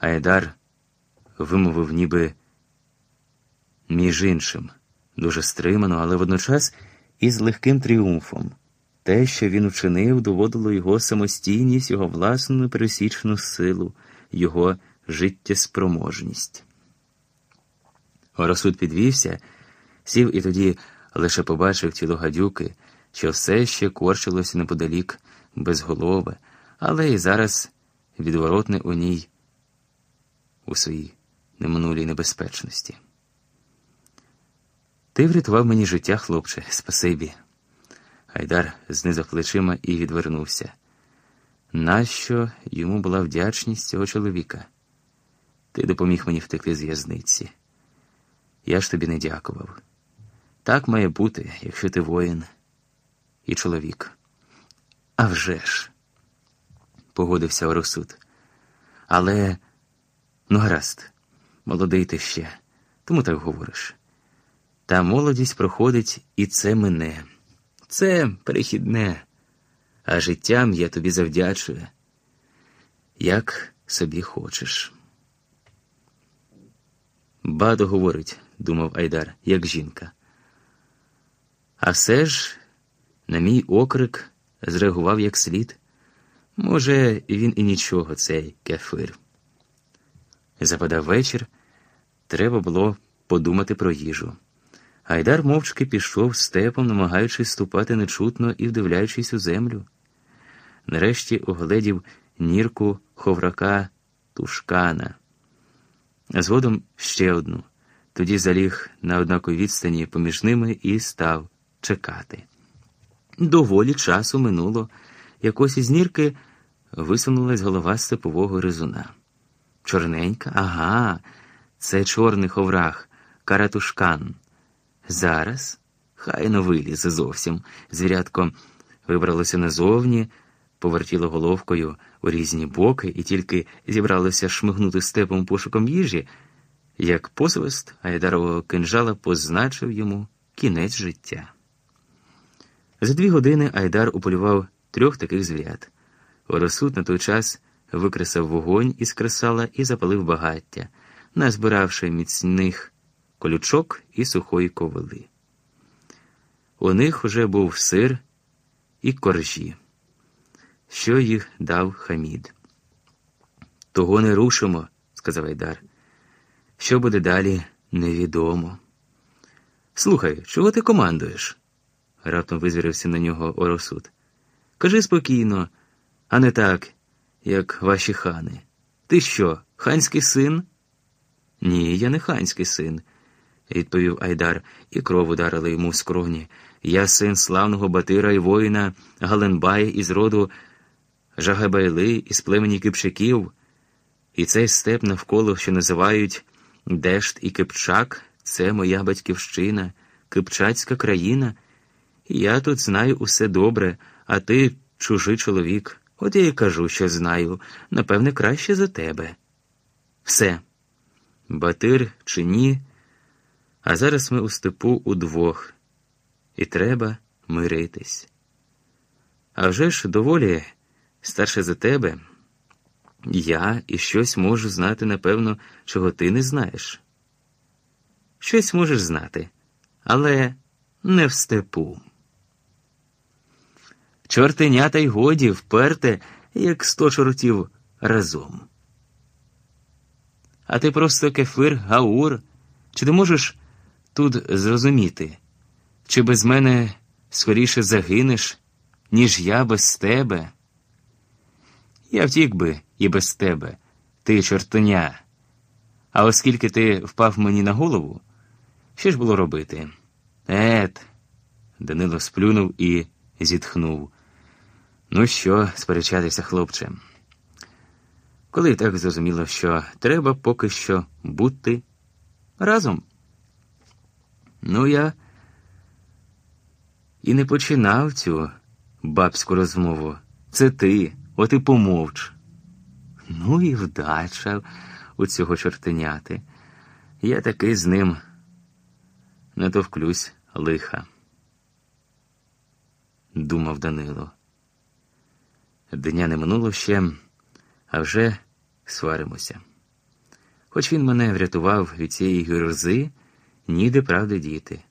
Айдар вимовив ніби між іншим, дуже стримано, але водночас із легким тріумфом. Те, що він учинив, доводило його самостійність, його власну непересічну силу, його життєспроможність. Оросуд підвівся, сів і тоді лише побачив тіло гадюки, що все ще корчилося неподалік безголове, але і зараз відворотне у ній у своїй неминулій небезпечності. Ти врятував мені життя, хлопче, спасибі. Гайдар знизав плечима і відвернувся. Нащо йому була вдячність цього чоловіка? Ти допоміг мені втекти з в'язниці. Я ж тобі не дякував. Так має бути, якщо ти воїн і чоловік. «А вже ж!» – погодився Оросуд. Але, ну гаразд, молодий ти ще, тому так говориш. Та молодість проходить і це мене. Це перехідне, а життям я тобі завдячую, як собі хочеш. Бадо говорить, думав Айдар, як жінка. А все ж, на мій окрик, зреагував як слід. Може, він і нічого, цей кефир. Западав вечір, треба було подумати про їжу. Гайдар мовчки пішов степом, намагаючись ступати нечутно і вдивляючись у землю. Нарешті огледів нірку ховрака тушкана, згодом ще одну. Тоді заліг на однаковій відстані поміж ними і став чекати. Доволі часу минуло, якось із нірки висунулась голова степового ризуна. Чорненька, ага, це чорний ховрах, каратушкан. Зараз хай вилізе зовсім. Звірятко вибралося назовні, повертіло головкою у різні боки і тільки зібралося шмигнути степом пошуком їжі, як посвист Айдарового кинжала позначив йому кінець життя. За дві години Айдар уполював трьох таких звірят. Оросуд на той час викресав вогонь із кресала і запалив багаття, назбиравши міцних колючок і сухої ковили. У них уже був сир і коржі, що їх дав Хамід. Того не рушимо, сказав Айдар. Що буде далі, невідомо. Слухай, чого ти командуєш? раптом визвірився на нього Оросуд. Кажи спокійно, а не так, як ваші хани. Ти що, ханський син? Ні, я не ханський син відповів Айдар, і кров ударила йому в скроні. Я син славного батира і воїна Галенбая із роду Жагабайли із племені Кипчаків, і цей степ навколо, що називають Дешт і Кипчак, це моя батьківщина, Кипчацька країна. Я тут знаю усе добре, а ти чужий чоловік. От я й кажу, що знаю, напевне, краще за тебе. Все. Батир чи ні? А зараз ми у степу удвох, і треба миритись. А вже ж доволі старше за тебе, я і щось можу знати, напевно, чого ти не знаєш. Щось можеш знати, але не в степу. Чортенята й годі вперте, як сто чортів разом. А ти просто кефир, гаур, чи ти можеш тут зрозуміти, чи без мене скоріше загинеш, ніж я без тебе. Я втік би і без тебе, ти чортоня. А оскільки ти впав мені на голову, що ж було робити? Ет, Данило сплюнув і зітхнув. Ну що, сперечатися, хлопче? Коли так зрозуміло, що треба поки що бути разом. Ну, я і не починав цю бабську розмову. Це ти, от і помовч. Ну і вдача у цього чортеняти. Я таки з ним не товклюсь лиха. Думав Данило. Дня не минуло ще, а вже сваримося. Хоч він мене врятував від цієї гюрзи, ніде правди діти.